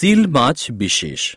Seal মাছ বিশেষ।